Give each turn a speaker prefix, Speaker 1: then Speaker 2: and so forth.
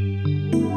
Speaker 1: Música